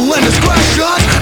let us crash our